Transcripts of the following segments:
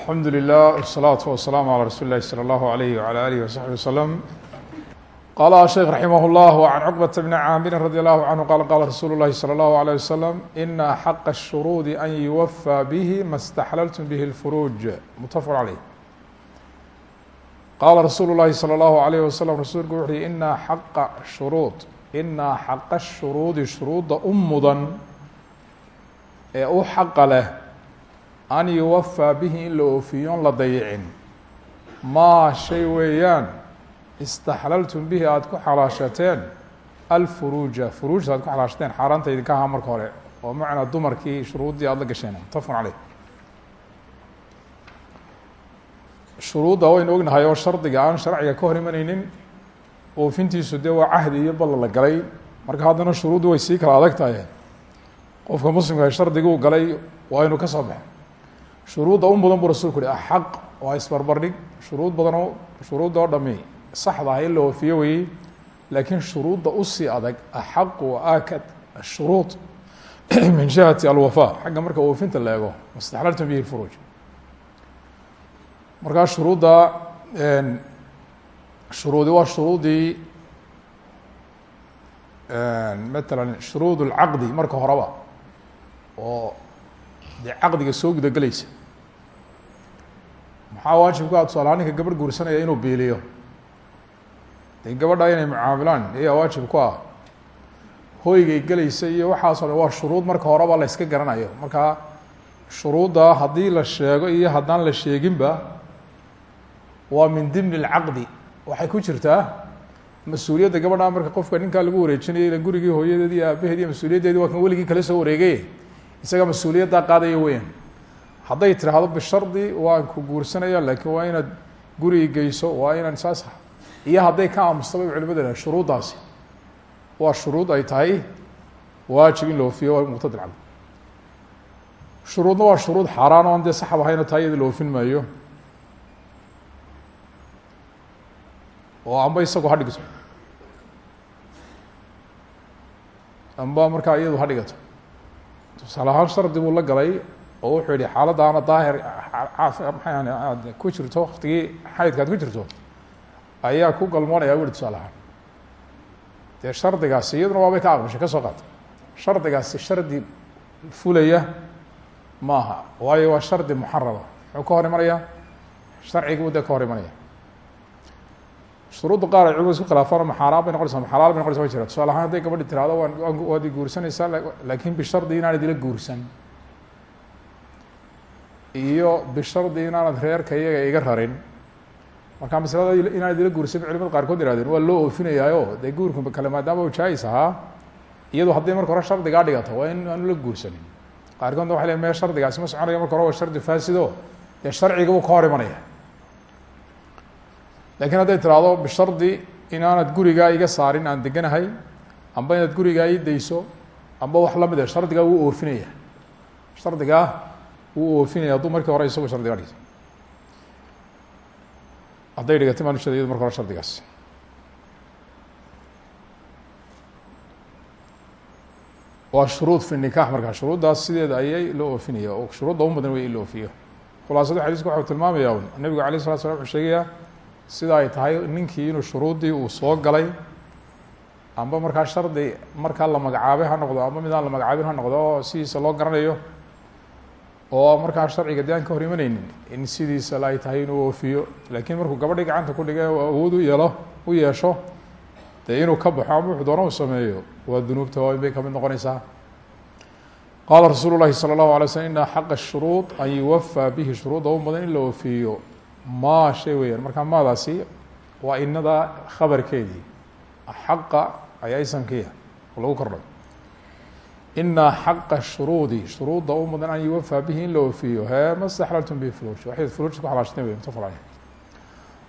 alxamdu lilah wsalaatu wasalaamu calaa rasuuli lahi salى allahu alayh wala alihi wasaxbi waslem qala sheekh raximah اllah can cuqbata bni caamirin radi allahu canhu qala qala rasuulu llahi salى allahu alيyh wasalam ina xaqa الshuruudi an yuwafى bihi ma staxlaltum bihi اlfuruuj mutafaq caleyh qaala rasuulu llahi salى allahu alayh wasalam rasuulku wuxu uhi ina xaqa shuruud inaa xaqa shuruudi shuruudda u mudan ee u xaqa leh an yuwafaa bihi in la la dayicin. Maa shay weeyaan istaxlaltum bihi aada ku xalaashateen. Alfuruuja furuujta aad ku xalaashateen xaaraanta idinka ahaa marka hore. Oo macnaa dumarkii shuruuddii aada la gasheen. Mutafaqun caleyh shuruudda waynu ognahay oo shardiga aan sharciga ka hor imaneynin oofintiisu dee waa cahdi iyo balla la galay. Marka haddana shuruuddu way sii kala adag tahay qofka muslimka shardiguu galay waa baxo shuruudda u mudan buu rasulku uhi axaq waa isbarbardhig shuruud badanoo shuruudda oo dhami saxda ah in la oofiyo weyey laakiin shuruudda u sii adag axaqu wa akad ashuruud min jihati alwafa. Xagga marka oofinta la eego mastaxlaltum bihi lfuruuj markaa shuruudda shuruudi waa shuruudii matalan shuruud اlcaqdi marka horeba oo dee caqdiga soo gudagelaysa maxaa waajibku a tusaalahaan ninka gabadh guursanaya inuu biiliyo? De gabadha inay mucaamilaan ayaa waajib ku ah. Hoygay gelaysa iyo waxaasoo dhan waa shuruud marka horeba la yska garanayo. Markaa shuruudda haddii la sheego iyo haddaan la sheeginba waa min dimni اlcaqdi waxay ku jirtaa mas'uuliyadda gabadha marka qofka ninkaa lagu wareejinaya ila gurigii hooyadeedi iyo aabaheedi iyo mas'uuliyaddeedi waa kan weligii kala soo wareegay isaga mas'uuliyaddaa qaadaya weyan hadday tiraahdo bishardi waan ku guursanaya laakiin waa inaad gurigi geyso waa inaan saas iyo hadday ka aamustaba culimada shuruuddaasi waa shuruud ay tahay waajib in la ofiyo waa muqtadi shuruudna waa shuruud xaaraan o an dee saxab ahayno taa iyada la oofin maayo. Oo amba isagu ha amba markaa iyadu ha dhigato tusaale ahaan shardi buu la galay oo wuxuu yihi xaaladaana daahir maa aad ku jirto waktigii xaydka ad ku jirto ayaa ku galmoonaya wuri tusaale ahaan. Dee shardigaasi iyaduna waabay ka aqbashay ka soo qaata shardigaasi shardi fulaya maaha waayo waa shardi muxarama muxuu ka hor imanaya sharciguu dee ka hor imanaya shuruudda qaar ay culimadu isku khilaafaan ma xaaraan bay noqonaysa ma xalaal bay noqonaysa wa jira tusaale ahaan hadday gabadhi tirahdo waan waad i guursanaysaa laakiin bishardi inaanad ila guursan. Iyo bishardi inaanad reerka iyaga iga rarin. Marka maslada inaanad ila guursan culimada qaarkood ihahdeen waa loo oofinayaayo dee guurka kale maadaama jaais ahaa iyadu hadday marka hore shardigaa dhigato waa in aanu la guursanin. Qaarkoodna waxay lein me shardigaasi ma soconayo marka hore waa shardi faasido dee sharciga buu ka hor imanaya lakiin hadday tiraahdo bishardi inaanad gurigaa iga saarin aan deganahay amba inaad gurigaa ii dayso amba wax la mid a shardigaa wuu oofinaya. Shardigaa wuu oofinaya hadduu markii hore isagu shardigaa dhigto hadday dhigatay maanusheeda iyadu marka hore shardigaas. Waa shuruud fi nikax markaa shuruuddaas sideeda ayay loo oofinaya. Oo shuruudda u mudan wey oofiyo khulaasada xadiiska waxau tilmaamaya un salatu slam wuxuu sheegayaa sida ay tahay ninkii inuu shuruuddii uu soo galay amba markaa shardi markaa la magacaabay ha noqdo amba midaan la magacaabin ha noqdo oo loo garanayo oo markaa sharciga de aan ka hor imaneynin in sidiisa ay tahay inuu oofiyo. Laakiin markuu gabadhii gacanta ku dhigay awood u yeelo u yeesho dee inuu ka baxo ama wuxuu doona u sameeyo waa dunuubta waaweyn bay ka mid noqonaysaa. Qaala rasuulu llahi salى اllahu alay slm ina xaqa shuruud an yuwafaa bihi shuruudda u mudan in la oofiyo ma shay weeyaan markaa maadaasi waa inada khabarkeedii xaqa ayaa isamkiia oo lagu kordhay ina xaqa shuruudi shuruudda u mudan an yuwafaa bihi in la oofiyo he ma staxlaltum bihi furuuj waxay furuujta ku xalaashteen wey mutafaq caleyh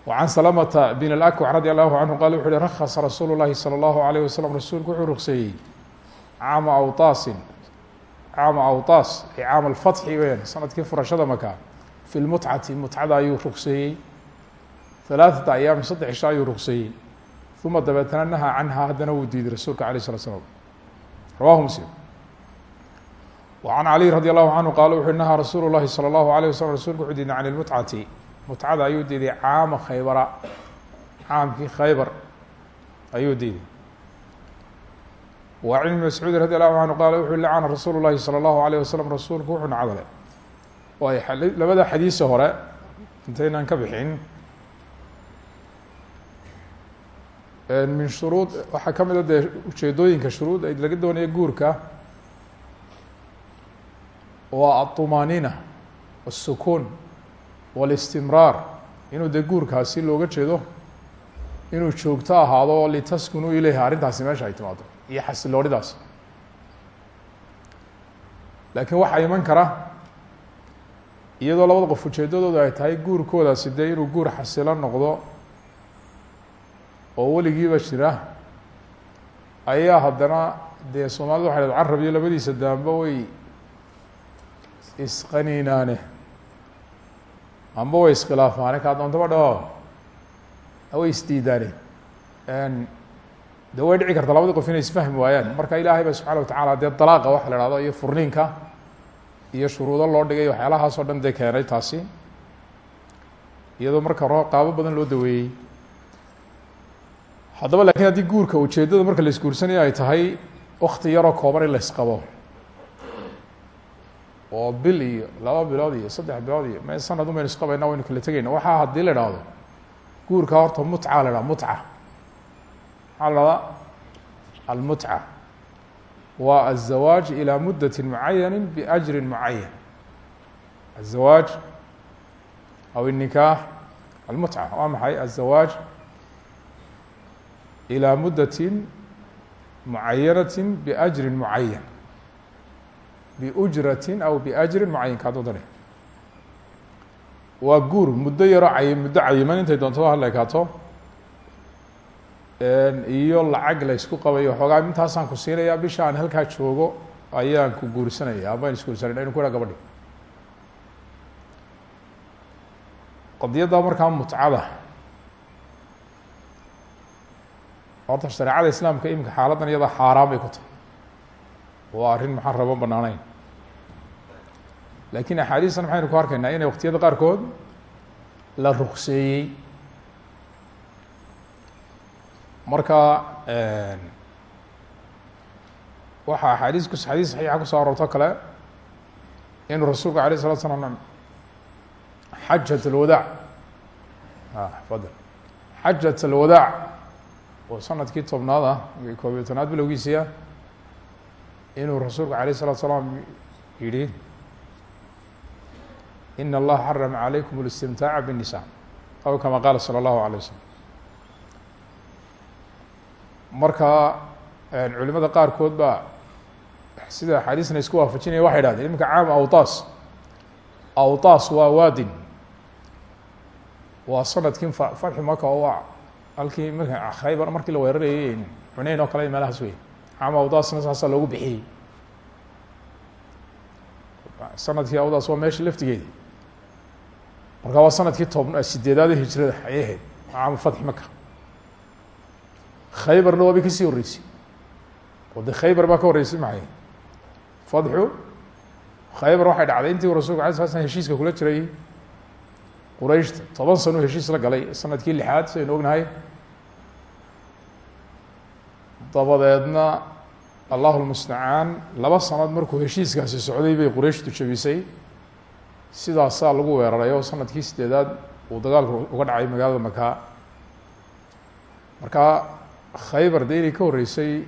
وعن سلمة بن الأكوع رضي الله عنه qال وxu uhi رخص رsuuل الlahi صلى الله عليه وسلم rasuulku wuxuu rugseeyey caama awطaasin caama awطaas caam الfatxi weyaan sanadkii furashada maka fi lmutcati mutcada ayuu rugseeyey ثalaaثata ayaam saddex isha ayuu rugseeyey uma dabeetna nahaa canha haddana wuu diiday rasuulka alيه الصلa sلام rawahu mslim وعن علي رضي الله عنه qال وxu نهى رsuuل الlahi صلى الله عليه وسلم رsulku وxuu diiday عن المتcati متcada ayuu diiday caama khaybra caamkii khaybar ayuu diiday وعن بن مسعوud رضي الله عنه qال وxu lacna رasuul الlahi صلى الله عليه وسلم rasuulku wuxuu nacdalay waay labada xadiisa hore intaynaan ka bixin min shuruud waxaa ka mida dee ujeedooyinka shuruud ay laga doonaya guurka waa aلطumaaniina والsukuun واlistimraar inuu dee guurkaasi looga jeedo inuu joogto ahaado oo litaskunuu ilayha arrintaasi meesha ay timaado iyo xasiloonidaas laakiin waxaa iman kara iyadoo labada qof ujeedadooda ay tahay guurkoodaasi dee inuu guur xasilo noqdo oo weligiiba jira ayaa haddana dee soomaalida waxay dhad carab iyo labadiisa daamba way isqaninaane amba way iskhilaafaane kaa doontaba dhaho way isdiidaane. De way dhici karta labadii qof inay isfahmi waayaan. Marka ilaahay ba subxana watacaala dee dalaaqa waxa la hahdo iyo furniinka iyo shuruudo loo dhigay waxyaalahaas oo dhan dee keenay taasi. Iyadoo marka qaabo badan loo daweeyey. Haddaba lakiin haddii guurka ujeeddada marka la isguursanayo ay tahay wakti yaroo kooban in la isqabo. Oo bil iyo laba bilood iyo saddex bilood iyo me sanad umaynu isqabayna waynu kala tegeyna waxaa haddii la idhaahdo guurka horta mutca la dhaha mutca maxaa la dhahdaa almutca waa aلzawaaj ilى mudati mucayani biajri mucayan aلzawaaj aw الnikaax almutca waa maxay aلzawaaj ilى mudati mucayanati biajri mucayan biujrati aw biajri mucayan kaadoo dane waa guur muddo yaroo cay muddo cayiman intay doonto hadla ekaato iyo lacag la ysku qabayo. Xoogaa intaasaan ku siinayaa bisha aan halkaa joogo ayaan ku guursanaya amaan isguursanay aynu ku ha gabadhi. Qadiyadda markaa mutcada. Horta shareecada islaamka iminka xaaladdan iyada xaaraan bay ku tahay. Waa arrin maxaan rabo banaaneyn lakiin axaadiistan maxaynu ku arkaynaa inay waqtiyada qaarkood la rukseeyey marka waxaa axaadiis ku xadiis saxiixa kusoo aroorto kale inuu rasuulku alayه الslat slam xajat اlwadaac fadl xajat اlwadaac oo sanadkii tobnaad ah koob iyo tobnaad bilowgiisiia inuu rasuulku alayه الsalatu salaam yihi in اllaha xarama عalaykum اlistimtaaca bالnisa aw kama qaala salى اllahu عalيه waslm marka culimada qaarkood baa sida axaadiisna isku waafajinaya waxay dhahdeen iminka caam awtaas. Awtaas waa waadin. Waa sannadkii fa fatxi maka oo waa halkii marka khaybar markii la weerarayay xuneyn oo kale meelahaas wey caam awtaasna saasaa loogu bixiyey. Sanadkii awtaas waa meesha laftigeedi marka waa sannadkii tob sideedaada hijrada ayay ahayd caam fatxi maka khaybarna waabay ka sii horreysay. Oo de khaybar baa ka horreysay maxay? Fadxu khaybar waxay dhacday intii rasulka ala sala slam heshiiska kula jiray. Qurayshta toban sano heshiis la galay sannadkii lixaad sidaynu ognahay. Dabadeedna allahu lmustacaan laba sanad markuu heshiiskaasi socday bay qurayshtu jabisay sidaasaa lagu weeraray oo sannadkii sideedaad uu dagaalku uga dhacay magaalada maka marka khaybar de inay ka horreysay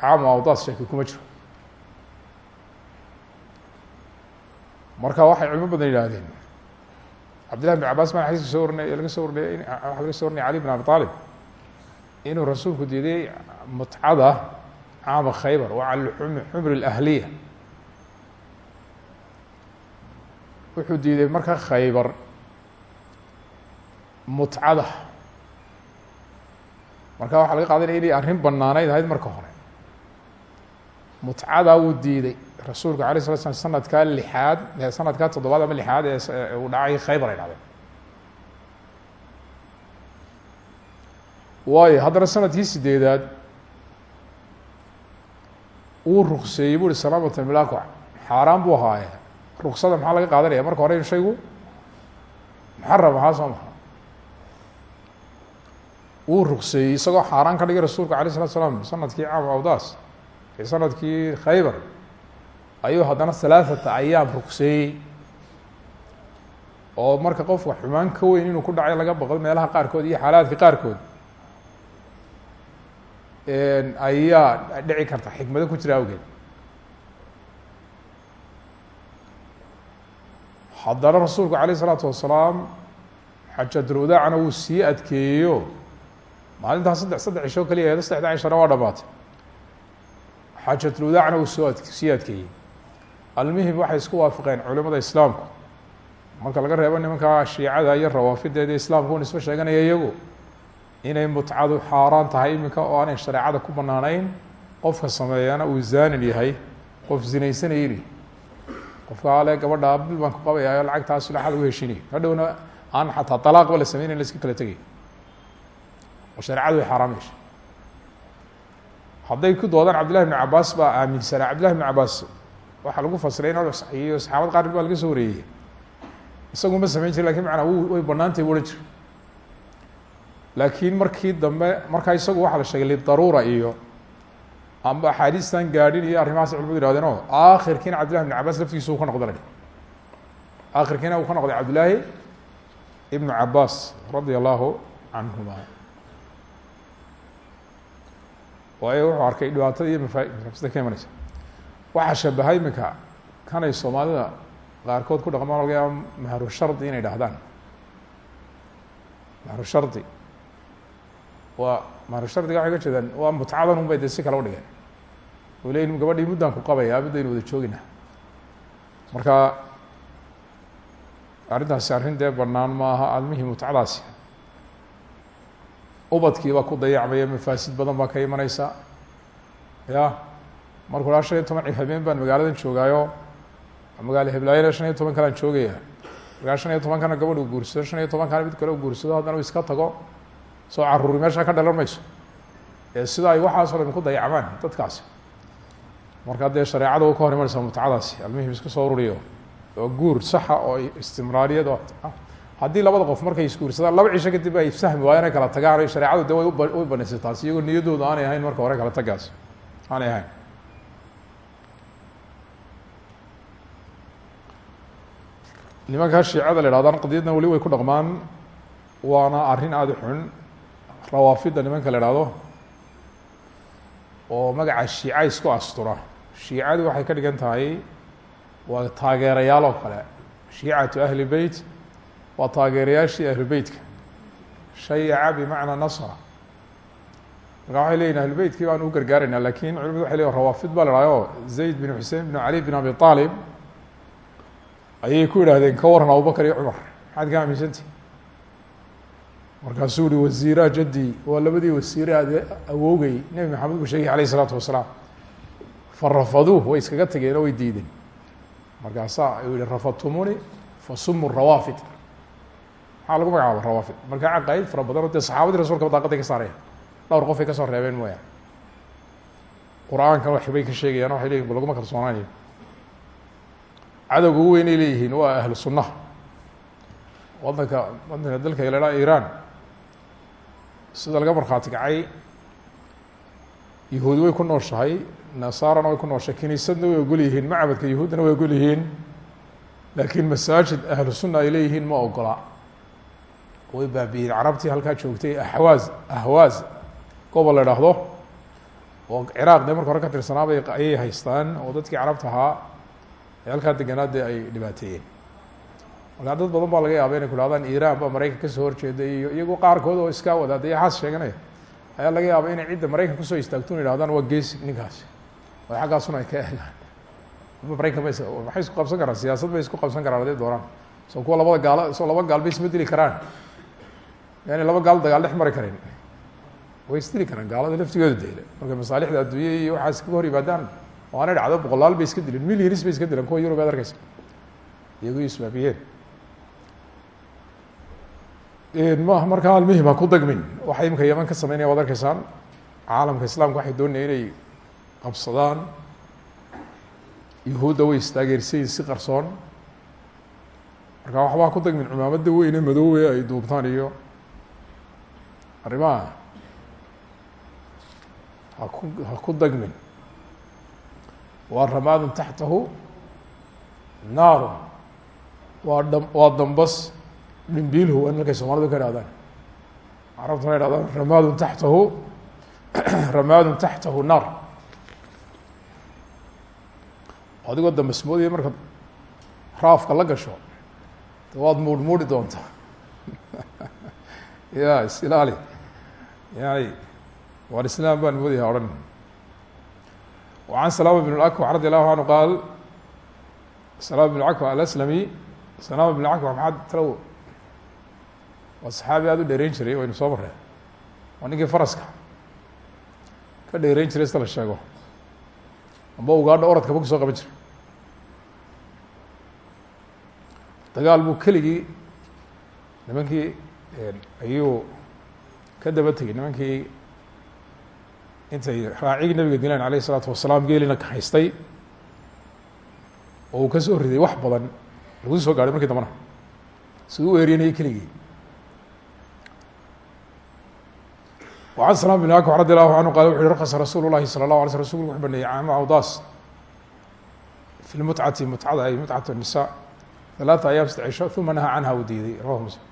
caama awdaas sheeki kuma jiro. Marka waxay culimo badan yidhaahdeen. Cabdillahi bin cabas maa xadiiska soo warinay laga soo warinay waxa laga so warinaya cali bin abi aalib inuu rasuulku diiday mutcada caama khaybar wa cala xumr اlahliya wuxuu diiday marka khaybar mutcada marka waxaa laga qaadanaya inay arrin banaaneyd ahayd marka hore. Mutcadaa wuu diiday rasuulku alay sala slam sanadkaa lixaad sanadkaa toddobaad ama lixaad ee uu dhacay khaybar ay dhacday. Waayo haddana sannadkii sideedaad uu rukseeyey bu uhi salaamata milakoc xaaraan buu ahaaye. Ruksada maxaa laga qaadanaya? Marka hore in shaygu muxaram ahaa soo maha wuu rukseeyey isagoo xaaraan ka dhigay rasuulka alay slatu slam sanadkii caam awdaas ee sanadkii khaybar ayuu haddana halaaثata ayaam rukseeyey oo marka qofka xumaan ka weyn inuu ku dhacay laga baqdo meelaha qaarkood iyo xaalaadka qaarkood ayaa dhici karta xikmado ku jira awgeed haddana rasuulku alayه الsalaatu wasalaam xajatulwadaacna wuu sii adkeeyeyo maalintaas saddex saddex cisho kaliya eedo saddexda cishana waa dhamaatay xajatulwadaacna wuu soo sii adkeeyey. Almuhim waxay isku waafaqeen culimada islaamku. Marka laga reebo nimankaa shiicada iyo rawaafideeda islaamku un sheeganaya iyagu inay mutcadu xaaraan tahay iminka oo aanay shareecada ku banaanayn qofka sameeyana uu zaanin yahay qof zinaysanayni. Qofka ale gabadha bil baan ku qabayaa lacagtaas laxad u heshinay hadhowna aan xataa talaaqba la sameynayn la iska kala tegay oo shareecadu way xaaraam yeeshay hadday ku doodaan cabdillahi bn cabaas baa aaminsanaa cabdillahi bn cabaas waxaa lagu fasiray in iyo saxaabad qaar baa laga soo wareeyey isagu ma samayn jiri laakiin manaa w way banaantay bu laakiin markii dambe markaa isagu waxaa la sheegay lidaruura iyo amba axaadiistan gaadhin iyo arrimahaas culimadu yihahdeen o akhirkiina cabdillahi bn cabaas laftigiisa uu ka noqda la akhirkiina uu ka noqday cabdillaahi ibnu cabaas radia allahu canhuma waayo wuxuu arkay dhibaatada iyo mafa mafsida ka imaneysa waxaa shabaha iminka kanay soomaalida qaarkood ku dhaqmaan laga mahru shardi inay dhahdaan mahru shardi. Waa mahru shardiga waxay ka jeedaan. Waa mutcadan un bay de si kale udhigeen o leyin gabadhii muddaan ku qabaya muddaynu wada joogina. Marka arrintaasi arrin dee banaan maaha almihii mutcadaasi ubadkii baa ku dayacmaya mafaasid badan baa ka imaneysa ya markuu laa shan iyo toban habeen baan magaaladan joogaayo magaalo heblaayana shan iyo toban kalaan joogaya. Markaa shan iyo tobankana gabadh u guursado shan iyo tobankana mid kale u u iska tago. Soo caruuri meesha ka dhalan mayso. Ee sida ay waxaasoo dhan ku dayacmaan dadkaasi. Markaa dee shareecada u ka hor imanaysaa mutcadaasi almuhim iska soo ururiyo. Oo guur saxa oo istimraariyad oo haddii labada qof markay isguursadaan laba cisho kadib ay fahmi waayeen ay kala tagaan o shareecadu de way banaysay taas. Iyagoo niyadooda aanay ahayn marka hore kala tagaas aanay ahayn. Nimankaa shiicada la ihahdaan qadiyadna weli way ku dhaqmaan waana arrin aada u xun. Rawaafidda nimanka la ihahdo oo magaca shiica isku astura. Shiicadu waxay ka dhigan tahay waa taageerayaal oo kale. Shiicatu ahli beyt waa taageerayaashii ahlu beytka shayaca bimacnaa nasra. Marka waxay leyihin ahlu beytkii baan u gargaaraynaa laakiin culimadu waxay leyihin rawaafid baa la dhahayo zayd bin xusein bin cali bin abi aalib ayay ku yidhaahdeen ka waran abubakar iyo cumar. Maxaad ka aaminsanti? Markaasuu uhi wasiiraa jaddi. Waa labadii wasiire ade awowgay nebi maxamed buu sheegay alayh isalaatu wasalaam. Farafaduuh way iskaga tageen oo way diideen. Markaasaa uu yihi rafadtumuni fasumu rawaafid maxaa lagu magacaaba rawaafid marka caqaaid fara badan o dee saxaabadii rasulka daaqaday ka saaraya dhowr qof ay ka soo reebeen mooyaan qur'aankan waxbay ka sheegayaan waxay leyihin laguma kalsoonaanayo cadowga ugu weynay leeyihiin waa ahlu sunnaha wadanka wadanka dalka la iran sida laga markhaati kacay yahuudi way ku nooshahay nasaarana way ku nooshahay kiniisadna way ogol yihiin macbadka yahuuddana way ogol yihiin. Laakiin masaajid ahlu sunna ay leeyihiin ma ogola way baabiiyeen carabtii halkaa joogtay ahwaaz ahwaaz gobol la idhaahdo oo ciraaq dee marka hore ka tirsanaabay ayay haystaan oo dadkii carabta ahaa ee dee ay dhibaateeyeen markaa dad badan baa laga yaaba inay ku hahdaan iran baa maraykan ka soo horjeeda iyo iyagu qaarkood oo iskaa wadaada iyo xaas ayaa laga yaaba inay cidda maraykan ku soo istaagtun yihahdaan waa geesi ninkaasi. Oo xaggaasuna ay ka eegaan. Maraykan ba maxay isku qabsan karaan siyaasad bay isku qabsan karaan haday doonaan. Soo kuwa labada gaalo soo laba gaal bay karaan yaani laba gaal dagaal dhex mari karin. Way isdili karaan gaalada laftigooda deela markay masaalixda adduunya iyo waxaas kaga hor yimaadaan oo aanay dhacdo boqolaal bay iska dileen milyanis bay iska dileen kuwa yurub ad arkeysa iyagu isbaabiyeen ma markaa almuhim ha ku dagmin waxay imika yaman ka sameynaya waad arkeysaan caalamka islaamka waxay doonaya inay qabsadaan. Yuhuudda way istaageersayin si qarsoon. Marka waxbaa ku dagmin cumaamadda weyne madoowe ay duubtaan iyo arrimaha haku ha ku dagmin waa ramaadun taxtahu naaru waa dha waa dambas dhimbiilhu waa markay soomaalidu ka ihahdaan carabtuna ihahdaan ramaadun taxtahu ramaadun taxtahu naar adigoo dambasmoodaya markaad raafka la gasho waad muudh muudhi doontaa ya isilaali yani waan islaam baan moodaya odhan وعن سلامة بن الأكوع رضي الله عنه قال سلامة بن الأكوع الأسلمي سلامة بن الأكوع maxaad talow waa صaxaabi aad u dheereyn jiray waynu soo marray waa ninkii faraska ka dheereyn jiray sida la sheego amba ugaadha oradkaba kusoo qaban jiray dagaal buu keligii nimankii ayuu ka daba tegey nimankii intay raacigii nabiga dileen alayh الsalaatu wasalaam geelina kahaystay oo uu ka soo riday wax badan lagu soo gaadhay markii dambana siduu u eeryanayay keligii وعن سلام بن أكوع رضي الله عنه قال وxu hi رkص رasuل الlahi صلى الله علي sل رsulku وxuu baneeyey caama awdaas في المتcati متcada ay متcaة النساء ثaلاثة أيام sd cisho ثuma نahى canha uu diiday rawah msلم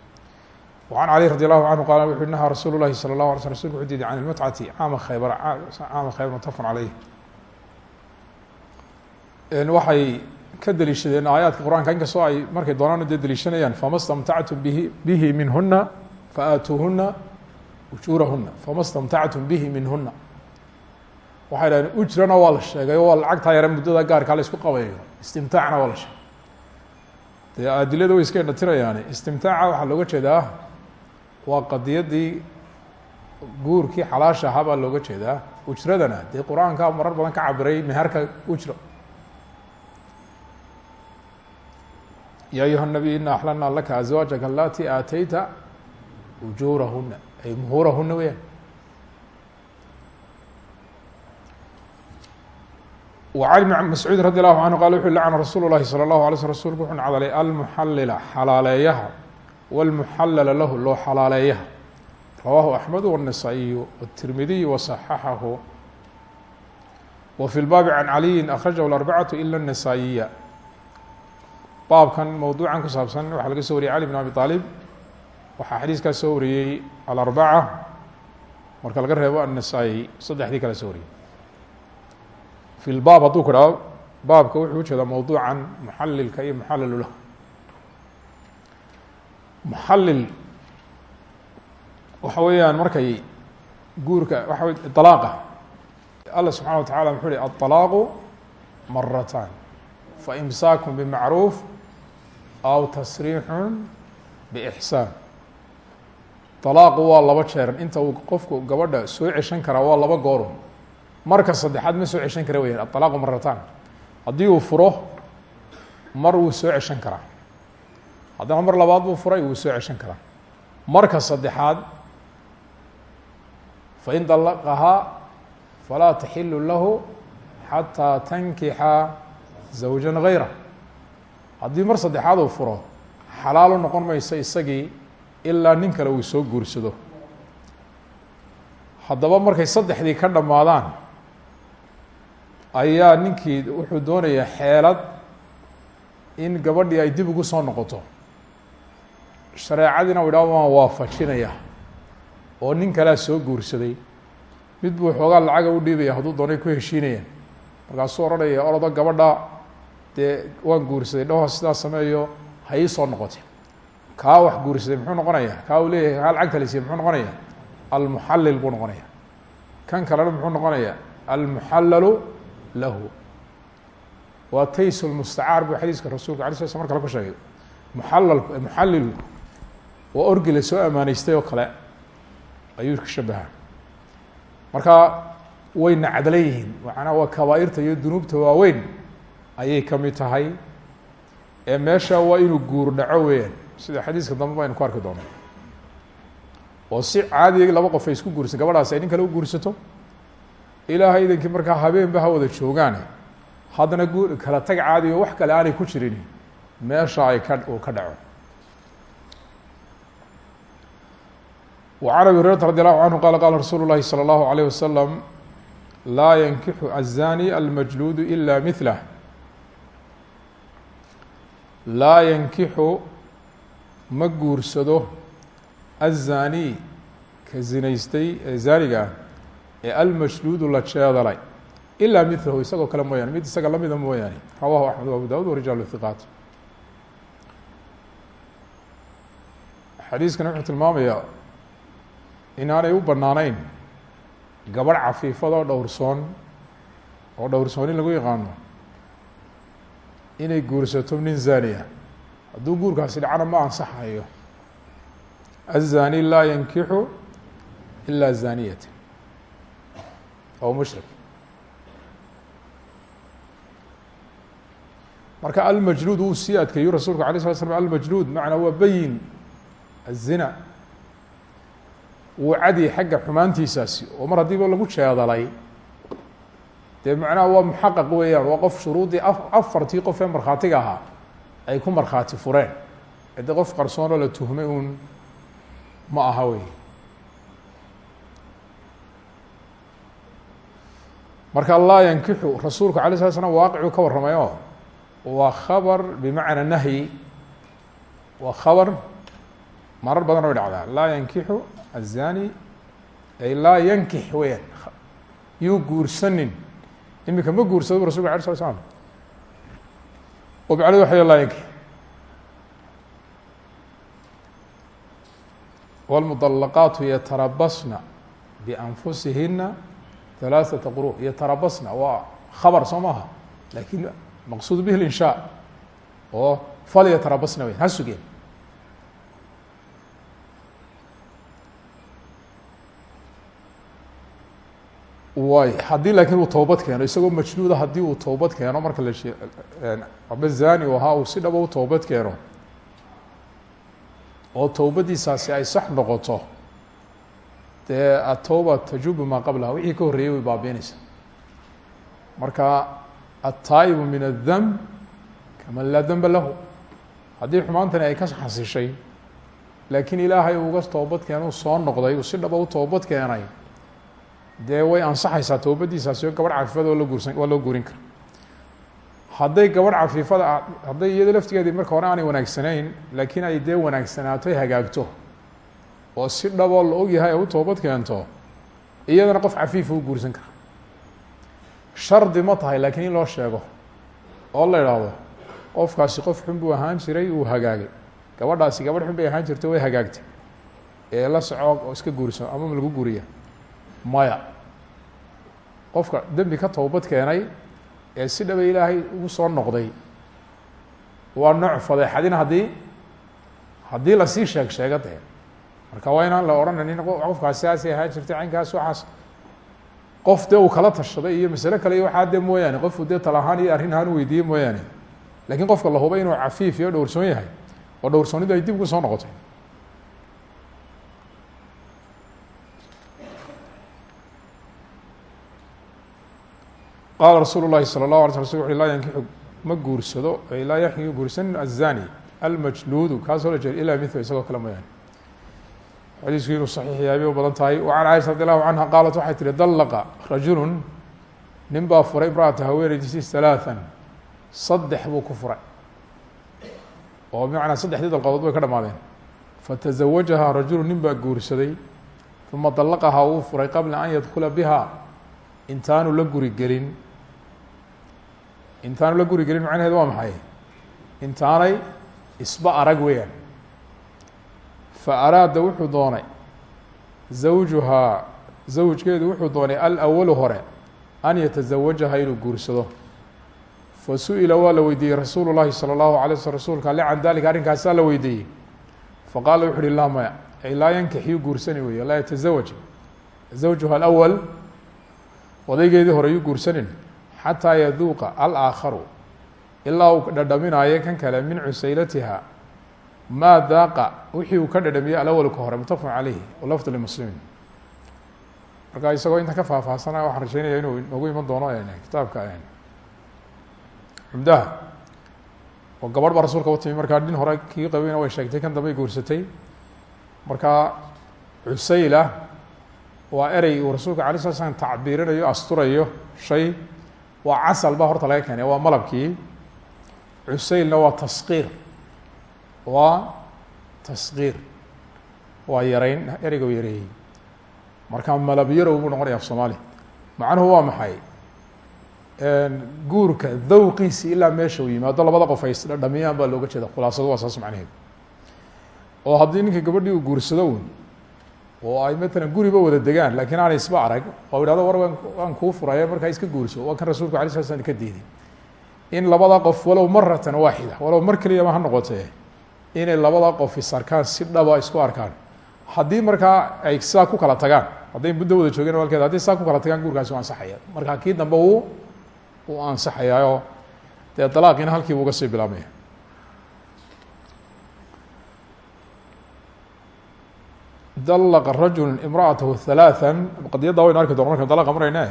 وعن علي رضي الله عنه قال وxu نahى رasuل الlahi صلى الله علي sل رsulku وxuu diiday عن المتcati caama khayبر caama khayبر متfق عalيه waxay ka deliishadeen aayaadka qur'anka inkastoo ay markay doonaan dee deliishanayaan fama اstamtactum bihi bihi minhuna faآtuuhuna ujuurahuna fama اstamtactum bihi minhuna waxay dhaheen ujrana waa la sheegay o waa lacagtaa yare muddada gaarkaa la isku qabayo istimtaacna waa la sheegay dee adilada way iska indhatirayaani istimtaaca waxaa looga jeedaa waa qadiyaddii guurkii xalaasha ahaa baa looga jeedaa ujradana dee qur-aanka marar badan ka cabiray meherka ujra ya ayuha الnabiy ina axlalna laka azwaajaka alati aatayta ujuurahuna ay muhuurahuna weyaan وعن بن مسعوud radي الlahu عanه qal wuxu lacna rasuul الlahi salى الlahu alay sl rsulku wuxuu nacdalay almuxalila xalaaleeyaha wاlmuxalala lahu loo xalaaleeyaha rawahu أxmed والنasائiyu والtirmidiy وصaxaxahu w fi lbaabi can caliyi akhrajahu الarbacaة ila النasaaئiya baabkan mowduucan ku saabsan waxaa laga soo wariyey cali bn abi طaalib waxaa xadiiskaas soo wariyey alarbaca marka laga reebo النasaaئي saddexdii kale soo wariyey fi lbaab hadduu ku dhaho baabka wuxuu ujeedaa mowduucan muxalilka iyo muxalalu lah muxalil waxa weeyaan markay guurka waxa wey طalaaqa allah subxana wa tacala muxuu hi aلطalaaqu maratan faimsaaku bimacruuf aw tasriixu bإxsaan طalaaqu waa laba jeer inta uu qofku gabadha soo ceshan karaa waa laba gooro marka saddexaad ma soo ceshan kara weyaan aطalaaqu marataan haddii uu furo mar wuu soo ceshan karaa haddana mar labaad buu furay wuu soo ceshan karaa. Marka saddexaad fain dalaqahaa falaa taxilu lahu xataa tankixa zawjan gayra haddii mar saddexaad uu furo xalaalo noqon mayso isagii ilaa nin kale uu soo guursado. Haddaba markay saddexdii ka dhammaadaan ayaa ninkii wuxuu doonayaa xeelad in gabadhii ay dib ugu soo noqoto shareecadiina u idhaha waan waafajinaya oo nin kalea soo guursaday. Mid buu xoogaa lacaga u dhiibaya hadduu doonay ku heshiinayaan markaasuu odhanaya orodo gabadha dee waan guursaday dhaho sidaa sameeyo ha ii soo noqote kaa wax guursaday muxuu noqonayaa? Kaa uu leeyahay kaa lacagta la siiye muxuu noqonayaa? Almuxallil buu noqonaya kan kalena muxuu noqonayaa? Almuxallalu lahu. Waa tays lmustacaar buu xadiiska rasuulka sla sl mar kale ku sheegay. Muxalalku muxallilku waa orgi la soo amaaneystay oo kale ayuu ka shabahaa. Marka wayna cadlan yihiin macnaa waa kabaairta iyo dunuubta waaweyn ayay ka mid tahay. Ee meesha waa inuu guur dhaco weeyaan sida xadiiska dambe baynu ku arki doono oo si caadiya laba qof ay isku guursa gabadhaasi ay nin kale u guursato. Ilaahay idankii markaa habeenba ha wada joogaane haddana gu kala tag caadi o wax kale aanay ku jirin meesha ay ka uu ka dhaco وعن أبي هريرة رضي الله عنه qال qال رsuuل الlahi صلى الله عليه وسلم laa يnkixu الزاني الmجلود إlا مثله laa يnkixu ma guursado الزاني ka zinaystay ee zaaniga ah ee almajluudu la jeedalay ilaa milahu isagoo kale mooyaane mid isaga lamida mooyaane rawahu axmed abu dawud warijaal hiqaat xadiiskani wuxuu tilmaamayaa inaanay u bannaaneyn gabadh cafiifad oo dhowrsoon oo dhowrsooni lagu yaqaano inay guursato nin zaaniya hadduu guurkaasi dhacana ma ansaxayo الzani laa yankixu ilaa zaniyata aw mushrik marka almajluud uu sii adkeeyu rasulku alay slat slam almajluud macnaa waa beyin الzina wuu cadi xagga xumaantiisaasi oo mar haddiiba lagu jeedalay dee macnaha waa muxaqaq weeyaan waa qof shuruudii afartii qof ee markhaatiga ahaa ay ku markhaati fureen. Ede qof qarsoonoo la tuhmay uun ma aha wey marka laa yankixu rasuulku alay slat slam waaqicuu ka warramay oo waa khabar bimacna nahyi waa khabar marar badan way dhacdaa. Laa yankixu azani ay laa yankix weyan yuu guursanin. Iminka ma guursado bu rasulka ala sal slam oo macnadu waxa y laa yankix wاlmudalaqaatu yatarabasna bianfusihina halaaثata quru yatarabasna waa khabar soo maaha. Lakin maqsuud bihi linshaa oo fal yatarabasna weyan way haddii laakiin uu toobad keeno isagoo majnuuda haddii uu toobad keeno marka la aba zani u ahaa uu si dhaba u toobad keeno oo towbadiisaasi ay sax noqoto dee atowba tajubu maa qablaha wixii ka horreeyey way baabiinaysa marka ataa'ibu min الdemb kaman laa demba lahu. Haddii xumaantani ay ka xasishay laakiin ilaahay uga toobad keeno soo noqday uu si dhaba u toobad keenay dee way ansaxaysaa toobadiisaasi oo gabadh cafiifada oo la guursan waa loo guurin kara hadday gabadh cafiifada hadday iyado laftigeedii marka hore aanay wanaagsanayn laakiin ay dee wanaagsanaato hagaagto. Oo si dhaboo la ogyahay ay u toobad keento iyadana qof cafiifa u guursan kara shardi ma tahay laakiin in loo sheego oo la idhaahdo qofkaasi qof xun buu ahaan jiray uu hagaagay. Gabadhaasi gabadh xun bay ahaan jirtay way hagaagtay. Ee la soco oo iska guursan ama ma lagu guuriya maya. Qofka dembi ka toobad keenay ee si dhaba ilaahay ugu soo noqday waa nooc fadeexadina haddii haddii la sii sheeg sheega dee marka waa inaan la odhananin qofkaasi saasay ahaan jirtay caynkaas waxaas. Qof dee uu kala tashaday iyo masale kale iyo waxaa dee mooyaane qofku dee tal ahaan iyo arrin ahaan u weydiiyey mooyaane. Lakiin qofka la hubay inuu cafiif iyo dhowrsoon yahay oo dhowrsoonidu ay dib ugu soo noqotay qaala rasuulu lahi salى الlahu alay sl ui laa yankixu ma guursado ay laa yaxyu guursan الzani almajluudu kaasoo la jeer ilaa mithla isagoo kale mooyaane xadiisku inuu saxiix yahay bay u badan tahay وcan caiشha radi allahu canha qaalat waxay tihi dallaqa rajulu nin baa furay imraata haweeneydiisi ثalaaثa saddex buu ku furay oo bimacnaa saddexdii dalqadood bay ka dhamaadeen fataزawajahaa rajulu nin baa guursaday uma dalaqahaa uu furay qabla an yadkula biha intaanu la guri gelin intaanu la guri gelin macnaheed waa maxay? intaanay isba arag weeyaan. Fa araada wuxuu doonay zawjuhaa zawjkeedu wuxuu doonay alawalu hore an yatazawajaha inuu guursado. Fa su'ila waa la weydiiyey rasuulu llahi salى اllahu alay sl rasuulka ale can dalika arrinkaasaa la weydiiyey. Faqaala wuxu uhi laa maya ay laa yankix yuu guursani weeye laa yatazawaj zawjuha alawal odaygeedii hore yuu guursanin xataa yaduuqa alآakharu ilaa uu dhadhaminaayo kan kale min cusaylatiha maa daaqa wixii uu ka dhadhamiyey alawalka hore mutafaq caleyhi walafd limuslimiin marka isagoo inta ka faahfaahsana waxaan rajeynaya inuu noogu iman doono kitaabka cumdaha oo gabadh baa rasuulka u timi markaa hore kii qabayna way sheegtay kan dambey guursatay markaa cusayla waa erey uu rasuulka alay sala slam tacbiirinayo asturayo shay waa casal baa horta laga keenay waa malabkii. Cusaylna waa taskiir waa taskiir waa yareyn ereyga yareeyey. Marka malab yarow buu noqonaya af soomaali. Macnuhu waa maxay? Guurka dawqiisi ilaa meesha uu yimaado labada qof ay isdhamiyaan baa looga jeeda khulaasadu waa saas macnaheedu. Oo haddii ninka gabadhii uu guursado un oo ay matalan guriba wada degaan lakiin aanay isba arag. Oo idhahdo war waan kuu furaya markaa iska guurso waa kan rasuulku alay sala slam ka diiday in labada qof walow maratan waaxida walow mar keliyaba ha noqotee inay labada qof is si dhaba isku arkaan. Haddii markaa ay sidaa ku kala tagaan hadday muddo wada joogeen walkeed hadday sidaa ku kala tagaan guurkaasi u ansaxaya markaa kii dambe uu uu ansaxayaao dee dalaaqiina halkiibu uga sii bilaabmaya dalaqa rajulu imra'atahu halaathan qadiyadda waynu arki doona markan dalaqa marayne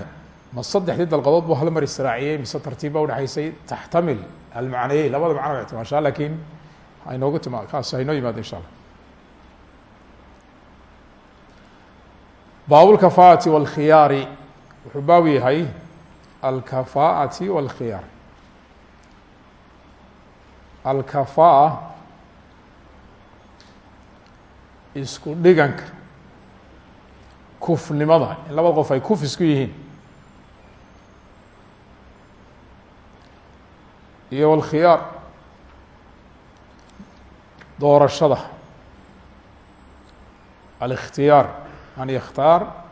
ma saddexdii dalqadood bu hal mar israaciyey mise tartiib ba udhexaysay taxtamil almacnayeyn labada macno ba ixtimaashaa lakin hainoogu tima kaas hainoo yimaado insha allah baab اlkafaa'ati wاlkhiyaari wuxuu baab yahay alkafaa'ati wاlkhiyaar alkafaa isku dhiganka kufnimada in labada qof ay kuf isku yihiin. Iyo walkhiyaar doorashada. Alikhtiyaar man yakhtaar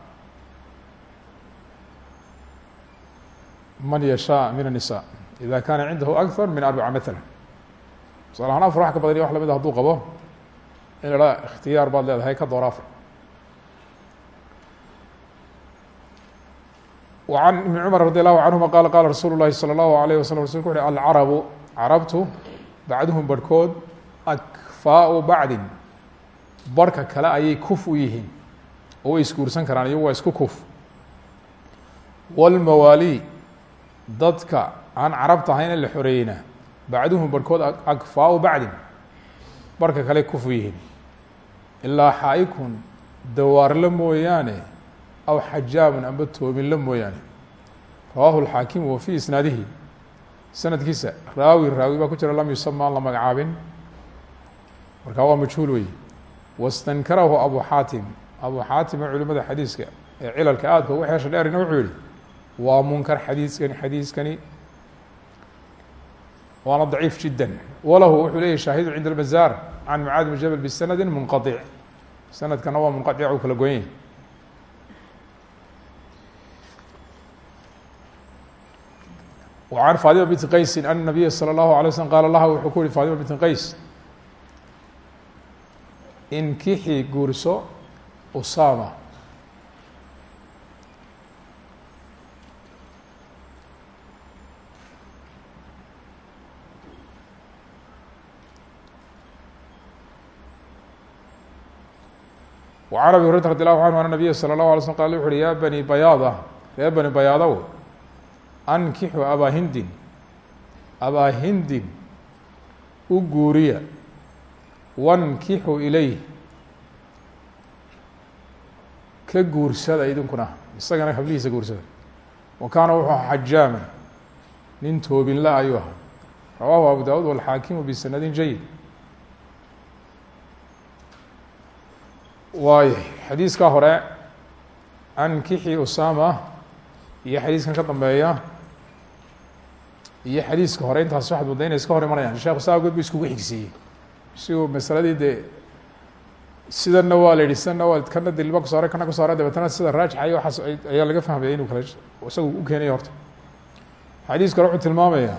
man yashaa min الnisa ida kana cindahu akar min arbaca matala tusale ahaan afar wax ka badan iyo wax la mid ah in la ha ikhtiyaar baad leedahay ka door afar وعن بن cمر رضي الله عنهma qال qاla رasuل الlahi صلى الله عليه وsلم رsulku وu alcarabu carabtu bacduhum barhkood akfaau bacdin barhka kale ayay kuf u yihiin oo way isguursan karaan iyagu waa isku kuf wاlmawaali dadka aan carabta ahayn in la xoreeyeyna bacduhum barhkood akfaau bacdin barhka kale kuf u yihiin ilaa xaaikun dawaarla mooyaane aw xajaamun amba toobinla mooyaane rawaahu اlxaakimu wa fii isnaadihi sanadkiisa raawi raawi baa ku jira lam yusama aan la magacaabin markaa waa majhuul wey wastankarahu abu xaatim abu xaatima culimada xadiiska ee cilalka aadka ugu xeesha dheerina wuxuu yihi waa munkar xadiiskani xadiiskani waana daciif jida walahu wuxuu leyahy shaahidu cinda اlbazaar can mucaad bn jabal bisanadi munqaطic sanadkana waa munqaطic u kala goyn yahy وعن فاطمة بنت qays أن النaبya slى الlaهu عليه وsلم qاla laha wuxuu ku yihi فاطمة بنت qays inkixi guurso usama وعن أbي هuريرة رضي الله عنه أن النبya slى الlaه عليه وsلم qal wuxu uhi ya bني bayaada ree bني bayaadow ankixu abaa hindin abaa hindin u guuriya wankixu ilayh ka guursada idinkuna isagana hablihiisa guursada wa kaana wuxuu aha xajaama nin toobinla ayuu ahaa rawaahu abu dawud walxaakimu bisanadin jayid waay xadiiskaa hore ankixi usama iyo xadiiskan ka dambeeya iyo xadiiska hore intaas waxaad mooda inay iska hor imanayaan. Sheekhu saa awgeed bu iskugu xigsiiyey. Si uu masaladii dee sidanna waa la yihi sidanna waa kana dilba ku saare kana ku saare dabeetana sida raajixa iyo waxaas ayaa laga fahmaya inuu kale isagu u keenayo horta. Xadiiska hore wuxuu tilmaamayaa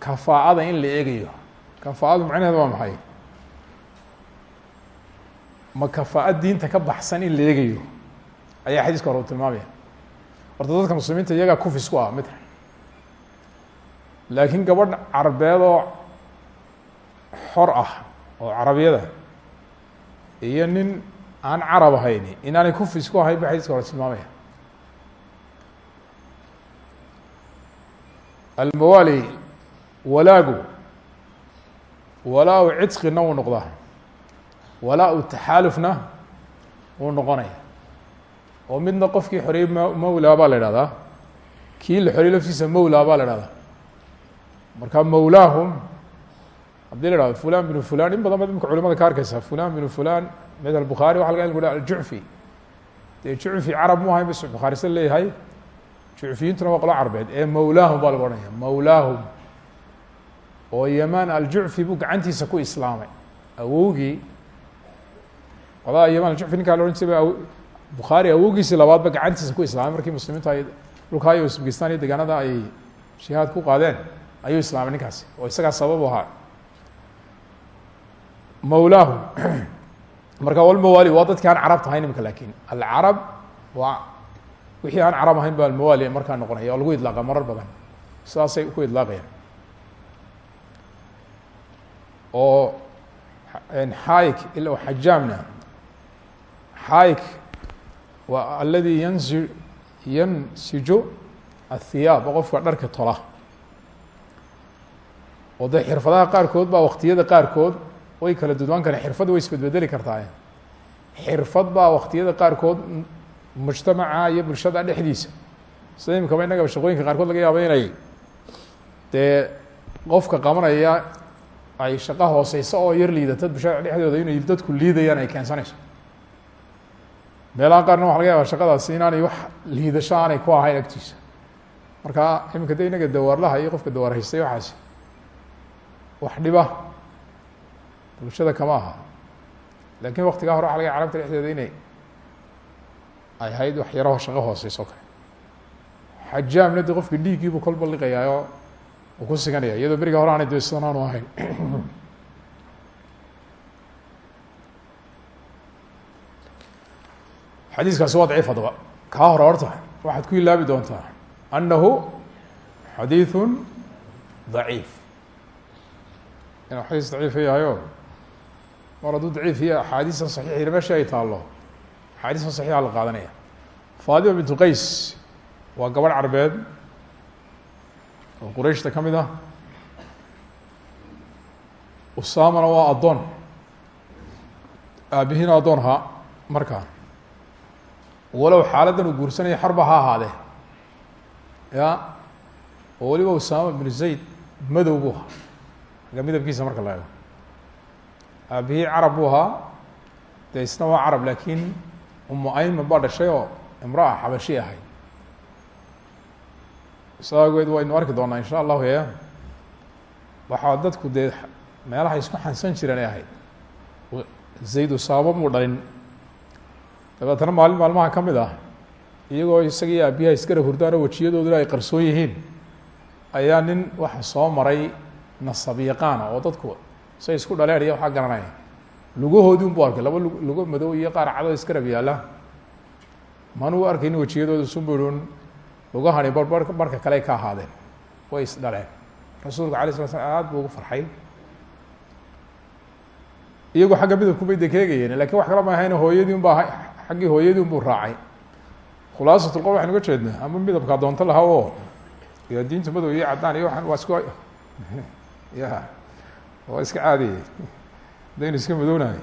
kafaa'ada in la eegayo. Kafaa'adu macnaheeda waa maxay ma kafaa'ad diinta ka baxsan in la eegayo? Ayaa xadiiska hore uu tilmaamaya. Horta dadka muslimiinta iyagaa kufis ku ah mid. Laakiin gabadh carbeed oo xor ah oo carabiyada iyo nin aan carab ahayni inaanay kufis ku ahayn ba xadiiska hore tilmaamaya. Almawali walaagu walaa-u cidqina wuu noqdaa walaa-u taxaalufna wuu noqonaya. oo midna qofkii xoreeyey m mawlaa baa la ihahdaa kii la xoreeyey laftiisa mawlaa la ihahdaa marka mawlaahum haddii la fulan binu fulan in badan baad culimada ka arkeysaa fulan binu fulan mid albukhaari waxa laga ha aljucfi dee jucfi carab mu ahayn bas bukhaari sa leeyahay? Jucfiyintuna waa qolo carbeed. ee mawlaahum baa lagu mawlaahum. oo yaman aljucfi buu gacantiisa ku islaamay. awowgii qolada yaman aljucfi ninkaa la ohan jiray bukhaari awowgiisii labaadba gacantiisa ku islaamay markii muslimiintu ay dhulkaa iyo usbekistan iyo degaanada ay jihaad ku qaadeen ayuu islaamay ninkaasi oo isagaa sababu ahaa. Mawlaahum marka walmawaali waa dadki aan carab tahayn imika laakiin alcarab waa wixii aan carab ahayn ba almawaali markaa noqonaya lagu idlaaqa marar badan. Sidaasay ku idlaaqayaan. Oo xaayik ila xajaamna xaayik waa aladi yansi yansijo athiyaab qofka dharka tola oo dee xirfadaha qaarkood baa waktiyada qaarkood way kala dudwaan kareen xirfadda way isbedbedeli kartaa xirfad baa waktiyada qaarkood mujtamaca iyo bulshada dhexdiisa sida imikaba innagaba shaqooyinka qaarkood laga yaabo inay dee qofka qabanaya ay shaqo hooseyso oo yar liidata bulshada dhexdooda inay dadku liidayaan ay keensanayso meelaha qaarna waxa laga yaaba shaqadaasi inaanay wax liidasho aanay ku ahayn agtiisa. Marka iminka de inaga dawaarlaha iyo qofka dawaar waxaasi. Wax dhiba. Bulshada kama aha. Lakin waktigaa hore waxa laga carabta dhexdeeda inay ay ahayd wax yaraho shaqo hooseyso kale. Xajaamna de qofka dhiiggiibuu kolba liqayaayo uu ku siganaya iyadoo beriga hore aanay aanu ahayn xadiiskaasi waa daciif haddaba kaa hore horta waxaad ku ilaabi doontaa annahu xadiiثu daciif. Inuu xadiis daciifa yahayo mar hadduu daciif iyo axaadiisa saxiixina meesha ay taallo axaadiisa saxiixa la qaadanaya. Faadima bintu qays waa gabadh carbeed oo qurayshta ka mid ah. Usaamana waa addoon. Aabihiina addoon walow xaaladdan uu guursanaya xorba ha ahaadee. Ya? Oo weliba usaama binu zayd madow buu ahaa. Aga midabkiisa marka la eego. Aabihii carab buu ahaa. Dee isna waa carab laakiin umu ayman baa dhashay oo imraa xabashi ahay. Saageed waynu arki doonaa insha allahu ya. Waxaa dadku dee meelaha isku xansan jireen ay ahayd. Zayd usaamo muu dhalin dabeetana maalin maalmaha ka mid ah iyagoo isagii aabiyaha iskara hurdaan oo wejiyadooduna ay qarsoon yihiin ayaa nin waxa soo maray nasab yaqaana oo dadku say isku dhaleen iyo waxaa garanaya lugahoodii unbu arkay laba lug lugo madow iyo qaar cadoo iskarab yaalla. Manuu arkayni wejiyadooda sunburun lugahani bar bar barka kale ka ahaadeen. Way isdhaleen rasuulku alay sala slam aad buu ugu farxay iyagu xagga midabkubay de keegayeen laakiin wax kala ma ahayn hooyadii un baa xaggii hooyadii un buu raacay. Khulaasat lqol waxaynu uga jeednaa ama midabkaa doonto lahaa oo ya diinta madow iyo caddaan iyo waxaan waa isku ya waa iska caadiyey hadaynu iska madownahay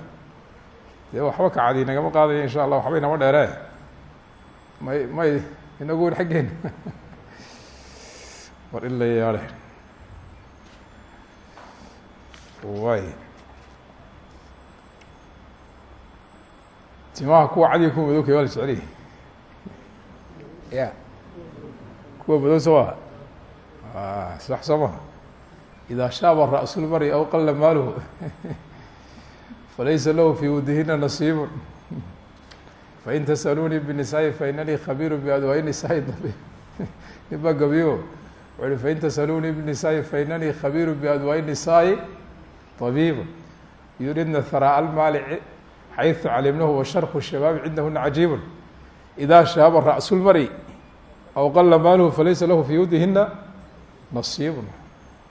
dee waxba ka cadi nagama qaadaya insha allah waxba inama dheere may may inagu xaggeena war in la way timaha kuwa cadiga kuwa madow kay waa la jeceliy ya. Kuwa madow soo ma sax soo maha ida shaaba ra'su lmari aw qala maaluhu. Falaysa lahu fi wadihina nasiib fain tasaluunii bnisaai fainanii khabiiru biadwaai nisaai dabi nin baa gabiyo wuxu uhi fain tasaluunii bnisaai fainanii khabiiru biadwaai nisaai طabiib yuridna haraaء almaali xayثu calimnahu washarku shabaabi cindahuna cajiib ida shaaba ra'su lmari aw qala maaluhu falaysa lahu fi wadihina nasiib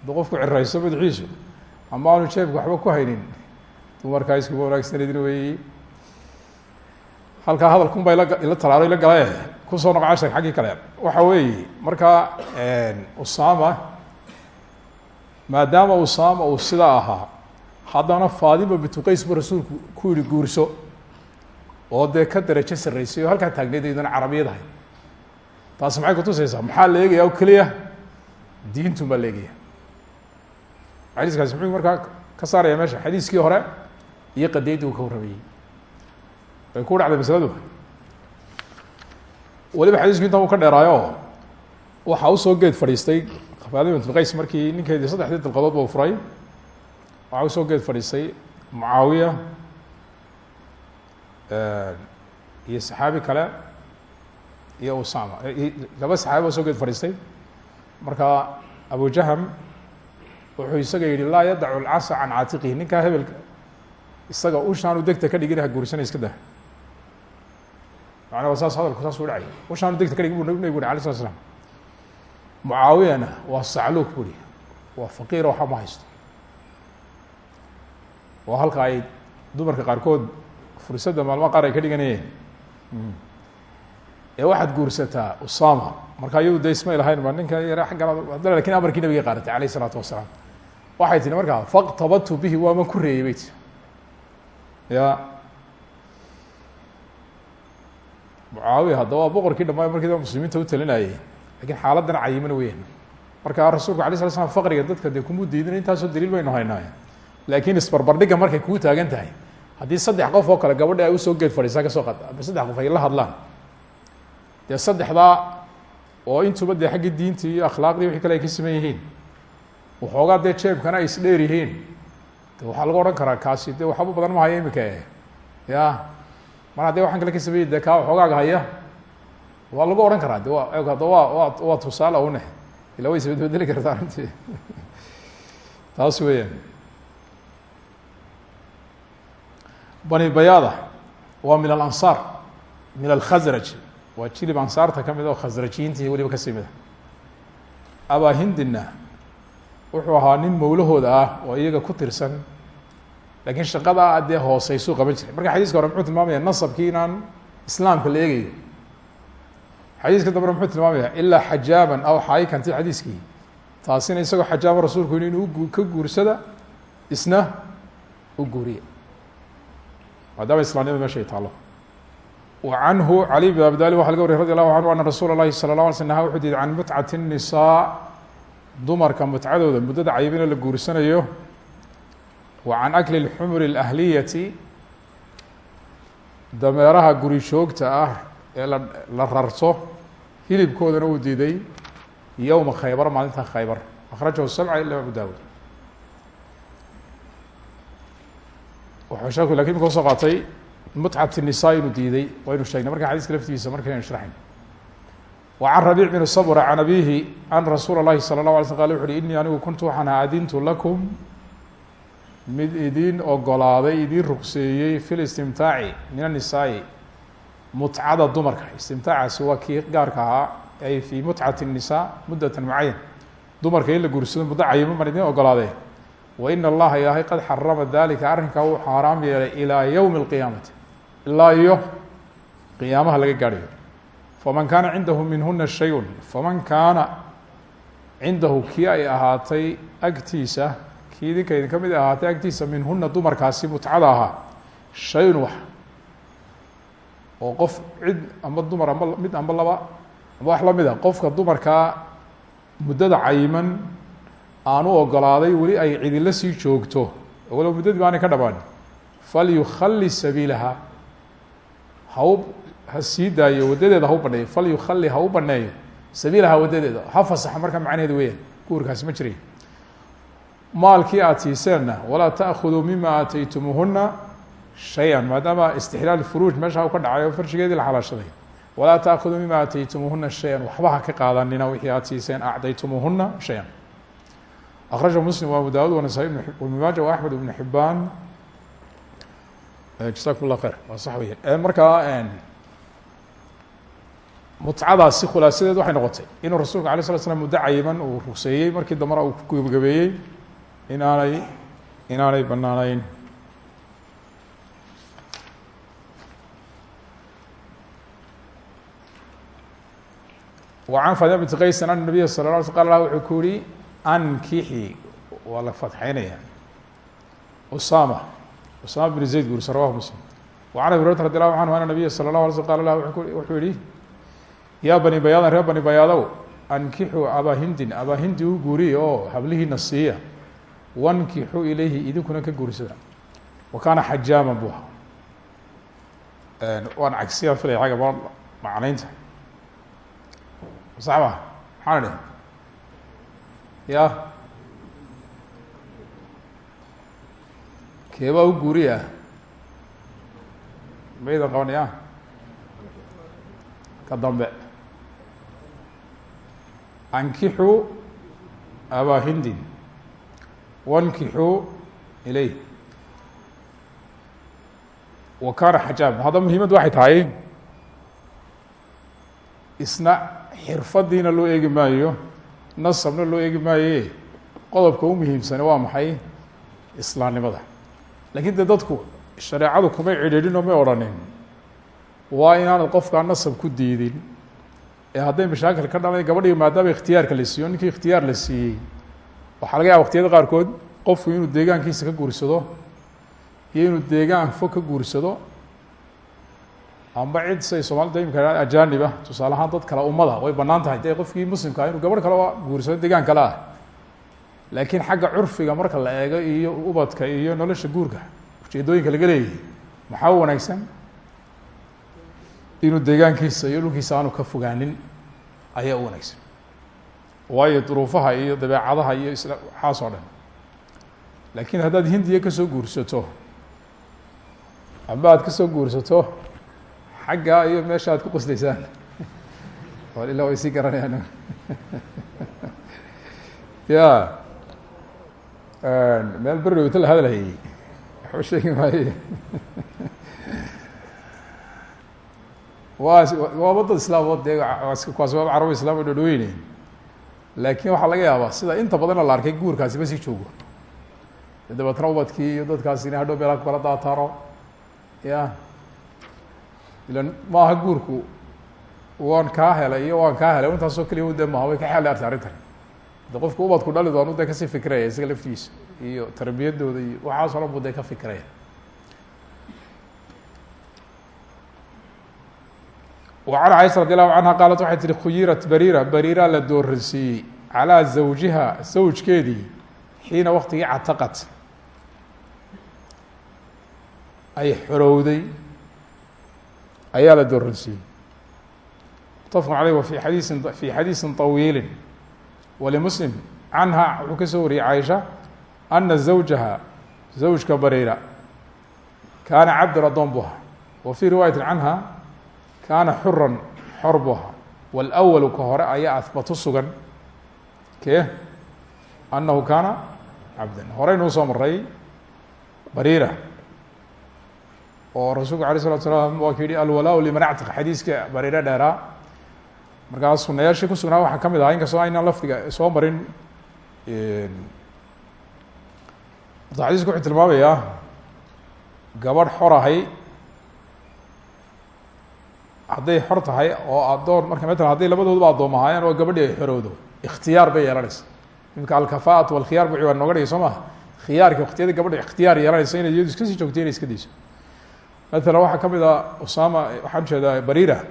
hadduu qofku cirayso madaxiisu ama aanu jeebka waxba ku haynin dumarkaa iskuma wanaagsanadin weyi halkaa hadalkun ba ila talaalo ila galae ku soo noqo cashar xaggii kale. Waxa weeye markaa usama maadaama usaama uu sidaa ahaa haddana faadima bintu qays buu rasuulku ku yihi guurso oo dee ka darajo sarreysay oo halkaa taagneed iyadana carabiyad ahay taasi maxay kutusaysaa maxaa la eegaya o keliya? Diintun baa la eegaya. Xadiiskaasi muxuu markaa ka saaraya meesha. Xadiiskii hore iyo qadiyaddii uu ka warramayey way ku dhacday masladu weliba xadiisku intan ka dheeraayo waxaa u soo geed fadhiistay. Faadima bint qays markii ninkeedii saddexdii dalqadood ba u furay waxaa u soo geed fadhiistay mucaawiya iyo saxaabi kale iyo usama laba saxaabi ba soo geed fadhiistay. Marka abujaham wuxuu isaga yihi laa yadacu lcasa can caatiqihi. Ninkaa hebelka isaga ushaanu degta ka dhigin guursana iska dah. Macnaa saas hadalku saas u dhacay. Ushaanu degta ka dhigin bu nabig uri alay slat slam mucaawiyana waa buri waa faqiira waxa ma waa halka ay dumarka qaarkood fursadda maalmaha qaar ay ka dhiganayeen. Ee waxaad guursataa usama marka iyadu de lahayn ba ninka yare aggan laakiin amarkii nabiga qaadatay alayh isalaatu wasalaam. Waxay tihi markaa faqtabadtu bihi waaman ku reeyey ya. Mucaawiya haddaba boqorkii dhamaay markii muslimiinta u talinayay laakiin xaaladan cayimana weyan marka rasuulku alay sala slam faqriga dadka dee kumu diidin intaasoo daliil baynu haynay laakiin isbarbardhigga markay kuu taagan tahay haddii saddex qof oo kale gabadha ay u soo geed fadhiisaa ka soo qad ama saddex qof ay la hadlaan dee saddexdaa oo intuba dee xaggii diintii iyo akhlaaqdii wixii kale ay ka siman yihiin waxoogaa dee jeebkana ay isdheer yihiin de waxaa lagu odhan karaa kaasi de waxba badan ma haya imika ya mar haddii waxaan kale ka sameeyey de kaa waxoogaaga haya? Waa lagu odhan karaa de wa hadda wa wa waa tusaale une ila way isbadbedeli kartaa runtii. Taas weeyaan bani bayaada waa min alansaar min alkhasraj waa jilib ansaarta ka mid oo khasrajiyiintii weliba ka sii mid a abaa hindina wuxuu ahaa nin mawlahooda ah oo iyaga ku tirsan lakiin shaqada dee hooseysuu qaban jiray. Marka xadiiska hore muxuu tilmaamaya nasabkii inaan islaamka la eegayo xadiiska dambena muxuu tilmaamaya ilaa taasina isagoo xajaaba rasuulku inuu ka guursada isna u guuriya maadaama islamnimada mesha ay taalo wa canhu cali bn abi talib waxa laga wariy radi allahu canhu ana rasuula اlahi salى la alay sl naha wuxuu diiday can mutcati الnisaa dumarka mutcadooda muddada cayibina la guursanayo wa can akli اlxumuri اlahliyati dameeraha guri joogta ah ee la la rarto hilibkoodana uu diiday yowma khaybar maalinta khaybar akhrajahu sabca ila abu dawud wuxuu sheeku lakin imika usoo qaatay mutcat الnisaa inuu diiday waynu sheegnay marka xadiiska laftigiisa markaynu shraxayn wa can rabiic bn sabra can abihi an rasuula اlahi salى الlaه alay sl qal wuxu uhi inii anigu kuntu waxaan adintu lakum mid idin ogolaaday idin rugseeyey fi listimtaaci min الnisaa'i mutcada dumarka istimtaacaasi waa kii gaarka ahaa ay fi mutcati الnisaa muddata mucayan dumarka in la guursado muddo cayimo man idin ogolaadee wain allaha ilaahay qad xarama dalika arrinkaa wuu xaaraam yeelay ilaa yowmi اlqiyaamati ilaa iyo qiyaamaha laga gaadhayo faman kaana cindahu minhuna shayun faman kaana cindahu kii ay ahaatay agtiisa kii idinka idinka mid ahaatay agtiisa minhuna dumarkaasi mutcada ahaa shayun wax. Oo qof cid amba dumar amba mid amba laba amba wax la mid a qofka dumarkaa muddada cayiman aan u ogolaaday weli ay cidila sii joogto. Walow muddadii baanay ka dhamaan falyukhali sabiilaha. Hau ha sii daayo waddadeeda ha u baneeyo falyukhali ha u baneeyo sabiilaha waddadeeda. Ha fasaxa markaa weeyaan. Guurkaasi ma jiray maalkii aada siiseenna walaa taأkhuduu mima aataytumuuhuna shay-an maadaama istixlaal furuuj meesha ka dhacay farshigeedii la xalaashaday. Walaa taأkhuduu mima aataytumuuhuna shay-an waxba ka qaadanina wixii aada siiseen acdaytumuuhuna shay-an akraja muslim abu dawud wanasai ibn maaja wa axmed ibn xibaan jasakum llah khayr waa sax weya markaa mutcadaasi khulaasadeed waxay noqotay inuu rasuulka alay slat slam muddo cayiman uu rugseeyey markii dambena uu ku gebagabeeyey inaanay inaanay banaanayn wa can fatima binti qaysin an nabiya sala la wuxuu ku ankixi waa la fatxeynaya usama usama bn zayd guurisa rawahu muslim. Wa can abi hurayrata radi allahu canhu ana nabiya sala اlahu alay slm qala lah wuxuu yihi yaa bani bayaadan reer bani bayaadow ankixuu abaa hindin abaa hindi u guuriya oo hablihiina siiya wankixuu ilayhi idinkuna ka guursada. Wa kaana xajaaman bu ahaa. Waan cagsiyaan filaya xagga ba macnaynta. Sax ma ya keebaa u guuriya maydan qabanaya ka dambe ankixuu abaa hindin wankixuu ilayh wa kaana xajaab hadda muhiimaddu waxay tahay isna xirfadiina loo eegi maayo nasabna loo eegi maaye qodobka u muhiimsani waa maxay? Islaamnimada. Lakin de dadku shareecadu kumay cidhiidhin oo may odhanin. Waa inaanad qofkaa nasab ku diidin ee hadday mashaakil ka dhalan gabadhii maadaama ikhtiyaarka la siiyo ninkii ikhtiyaar la siiyey. Waxaa laga yaaba waqtiyada qaarkood qofku inuu deegaankiisa ka guursado iyo inuu deegaan fog ka guursado amba cid say soomaalida imika ajaaniba tusaale ahaan dad kale ummada way bannaan tahay. Qofkii muslimka ah inuu gabadh kale guursado deegaan kale ah. Laakiin xagga curfiga marka la eego iyo ubadka iyo nolosha guurka ujeedooyinka laga leeyahay maxaa wanaagsan? Inuu deegaankiisa iyo dhulkiisa aanu ka fogaanin ayaa u wanaagsan. Waayo duruufaha iyo dabeecadaha iyo isla waxaas oo dhan. Laakiin haddaad hindiya ka soo guursato amba aad ka soo guursato xaggaa iyo meesha aad ku qosleysaan ilaa way sii garanayaan. Ya. Meel berdhowta la hadlayay waxba sheegi maaye waa waa wadad islaamood dee kuwaas waaba carabo islam o dhadhoweyne laakiin waxaa laga yaabaa sida inta badana la arkay guurkaasi ma sii joogo. Dabeetna ubadkii iyo dadkaasi ina hadhow meelaa ku kala daataano ilan maaha guurku waan kaa helay iyo waan kaa helay intaasoo keliya de maha way ka xeeli artay arrintan de qofku ubadku dhali doonu dee kasii fikraya isaga laftiisa iyo tarbiyadooda iyo waxaas o dhan bu dee ka fikraya وعن caiشha رadي الlahu عanهa qaalat waxay tihi khuyirat barira barira la dooransiiyey calىa zawjiha zawjkeedii xiina waktigii cataqat ay xorowday ayaa la dooransiiyey mutafq عaleyh wa fi xadiisin fi xadiiثi طawiili walimuslim canha wuxuu ka soo wariyey caiشha ana zawjaha zawjka barira kaana cabdan adoon bu ahaa wa fii riwaayati canha kaana xuran xor bu ahaa wاlأwalu ka hore ayaa ahbatu sugan kee annahu kaana cabdan horeynuu soo maray bariira oo rasuulku alay slatu slaam waa ku yihi alwalaa liman actiq xadiiska bariire dheeraa markaa sunayaashii ku sugnaa waxaa ka mid ahaa inkastoo aynaan lafdiga soo marin horta xadiisku wuxuu tilmaamayaa gabadh xor ahay xor tahay oo addoon marka matalan hadday labadooduba addoom oo gabadhii ay xorowdo ikhtiyaar bay yeelanaysa. Imika alkafaat walkhiyaar bu ciwaan nooga dhigay soo maha khiyaarka waktiyada gabadha ikhtiyaar yeelanaysa inay iyadu iska sii joogto iska dayso matalan waxaa ka mid ah usama waxaan u jeedaa barira.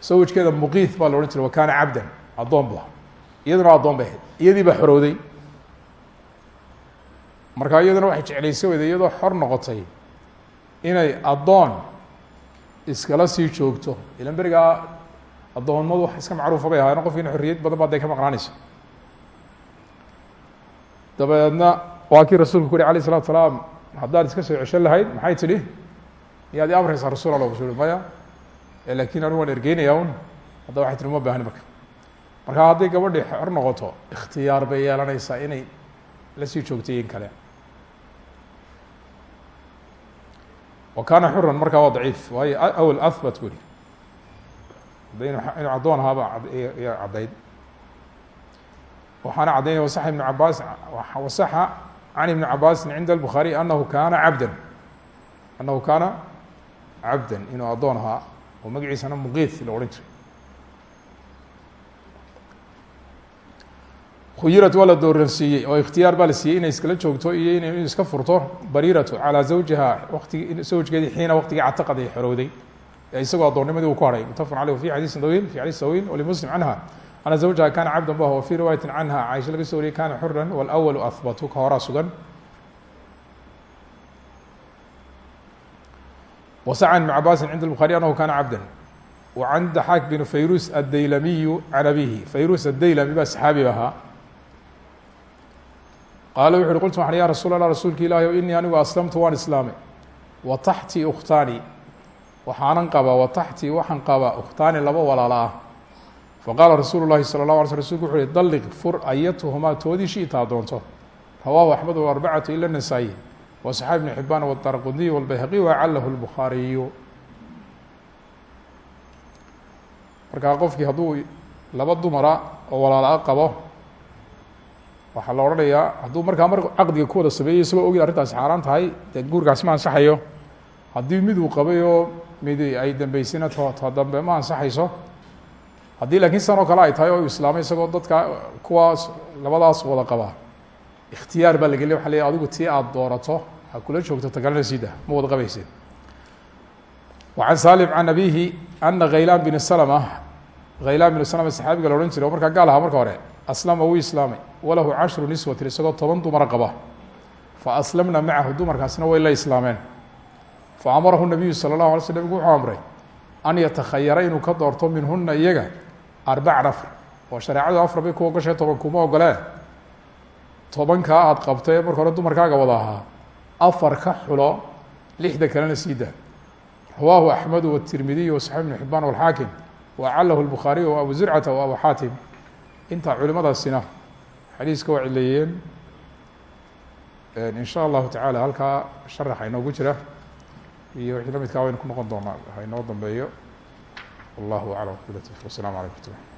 Sawajkeeda muqiith baa la odhan jiray wa kaana cabdan addoon bu ah iyaduna addoon bay ahayd. Iyadii baa xorowday. Marka iyaduna iyadoo xor noqotay inay addoon iskala sii joogto. Ilan berigaa addoonnimadu wax iska macruufa bay ahaayeen qofkiina xorriyad badan ba day ka maqnaanaysa dabeedna waa kii rasuulku ku uhi alayh isalatu salaam haddaad iska soo ceshan lahayd maxay tidhi miyaad i amraysaa rasul alla su maya lakin anigu waan ergeynaya un hadda waxay tihi uma baahni marka marka hadday gabadhii xor noqoto ikhtiyaar bay yeelanaysaa inay la sii joogtay in kale wa kaana xuran markaa waa daciif waayo awl ahbat buri hadda inu inuu caddoon ahaaba ya caddayd waxaana caddaynaya wasaxa ibnu cabaas wasaxa can ibni cabaasin cinda الbukhaariي anahu kaana cabda anahu kaana cabda inuu addoon ahaa oo magaciisana muqiith la odhan jiray. Khuyirad waa la dooransiiyey oo ikhtiyaar baa la iskala joogto iyo inay iska furto. Bariiratu calaa zawjiha waktigi zawjkeedii xiina waqtigii cataqad ay xorowday. Isagoo addoonnimadii uu ku haray. Mutafaqun caleyh fi xadiisin dawiil fi xadiis dawiil walimuslim canha. Ana zawjaha kana cabdan bah wa fii riwaayati canha. Laga soo kana xuran walawalu ahbatu ka horaa sugan wasaca ibn cabaasin cinda الbukhaari anahu kana cabda wacan daxaak bn fayrus addaylamiyu can abihi fayrus addaylami baa saxaabi ahaa qaala wuxu uhi qultu waxan ya rasuul allah rasuulka ilahi o inii anigu aslamtu waan islaamay wa taxtii ukhtaani waxaanan qabaa wa taxtii waxaan qabaa ukhtaani laba walaala ah faqaala rasuulu llahi sala اllah alay sl rsulku wuxu uhi dalliq fur ayatuhumaa toodii shiitaa doonto rawaahu axmed arbacatu ila nasaa-i وصxaabi بن xibaan والdarquniy والbayhaqi وacalahu الbukhaariyu markaa qofkii hadduu laba dumara oo walaala qabo waxaa la odhanayaa hadduu markaa mar caqdiga ku wada sameeyey isagoo ogin arrintaasi xaaraan tahay dee guurkaasi ma ansaxayo haddii mid uu qabay oo mid ay dambeysayna to to dambe ma ansaxayso haddii laakiin san oo kale ay tahay oo islaamay isagoo dadka kuwaas labadaas wada qaba ikhtiyaar baa lageliya waa la adigu tii aada doorato ha kula joogto tagalana sida ma wada qabaysid wacan salim can abihi ana khaylaan bin slma khaylaan bin slma saxaabiga la odhan jiray oo markaa gaal ahaa marka hore aslama wuu islaamay walahu cashru niswatin isagoo toban dumara qaba fa aslamna macahu dumarkaasina way la islaameen fa amarahu nabiyu sala اllahu alay sl nabgu wuxuu amray an yatakhayara inuu ka doorto minhuna iyaga arbacan afar oo shareecadu afar bay ku ogashay toban kuma ogolee tobankaa aada qabtay marka hore dumarkaaga wada ahaa afar ka xulo lixda kalena sii daa rawaahu axmedu wالtirmidiy wasaxib bn xibaan wاlxaakim wacalahu الbukhaariy wa abu zurcata wa abu xaatim intaa culimadaasina xadiiska waa cileeyeen in sha allahu tacaala halkaa sharaxa inoogu jira iyo wixii la midkaa waynu ku noqon doonaa ha inoo dambeeyo wallahu aclam wabilatif wasalaamu alaykum wat lah